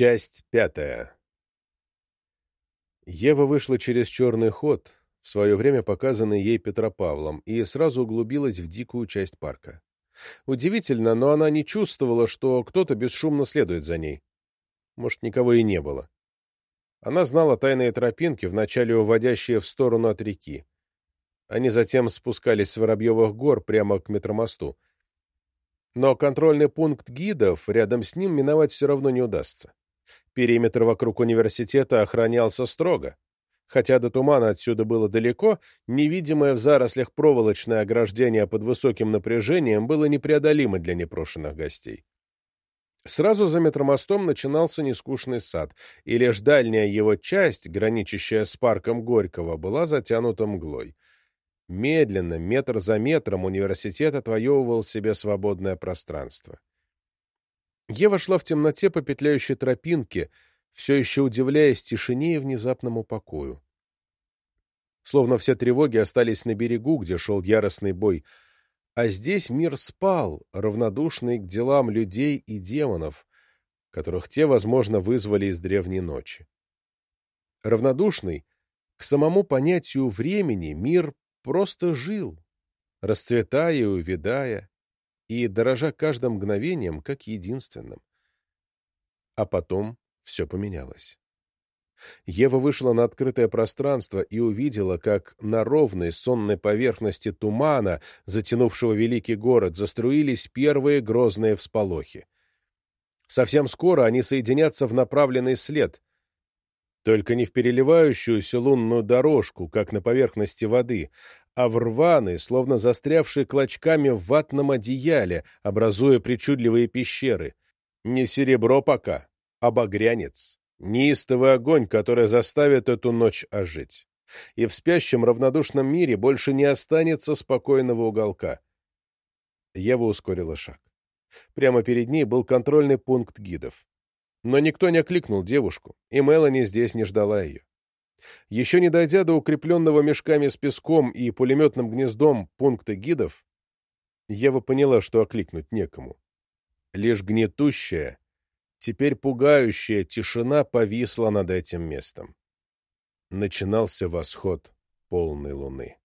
Часть пятая. Ева вышла через черный ход, в свое время показанный ей Петропавлом, и сразу углубилась в дикую часть парка. Удивительно, но она не чувствовала, что кто-то бесшумно следует за ней. Может, никого и не было. Она знала тайные тропинки, вначале уводящие в сторону от реки. Они затем спускались с Воробьевых гор прямо к метромосту. Но контрольный пункт гидов рядом с ним миновать все равно не удастся. Периметр вокруг университета охранялся строго. Хотя до тумана отсюда было далеко, невидимое в зарослях проволочное ограждение под высоким напряжением было непреодолимо для непрошенных гостей. Сразу за метромостом начинался нескучный сад, и лишь дальняя его часть, граничащая с парком Горького, была затянута мглой. Медленно, метр за метром, университет отвоевывал себе свободное пространство. Ева шла в темноте по петляющей тропинке, все еще удивляясь тишине и внезапному покою. Словно все тревоги остались на берегу, где шел яростный бой, а здесь мир спал, равнодушный к делам людей и демонов, которых те, возможно, вызвали из древней ночи. Равнодушный к самому понятию времени мир просто жил, расцветая и увядая, и дорожа каждым мгновением как единственным. А потом все поменялось. Ева вышла на открытое пространство и увидела, как на ровной сонной поверхности тумана, затянувшего великий город, заструились первые грозные всполохи. Совсем скоро они соединятся в направленный след, только не в переливающуюся лунную дорожку, как на поверхности воды, а в рваный, словно застрявший клочками в ватном одеяле, образуя причудливые пещеры. Не серебро пока, а багрянец, неистовый огонь, который заставит эту ночь ожить. И в спящем равнодушном мире больше не останется спокойного уголка. Ева ускорила шаг. Прямо перед ней был контрольный пункт гидов. Но никто не окликнул девушку, и Мелани здесь не ждала ее. Еще не дойдя до укрепленного мешками с песком и пулеметным гнездом пункта гидов, Ева поняла, что окликнуть некому. Лишь гнетущая, теперь пугающая тишина повисла над этим местом. Начинался восход полной луны.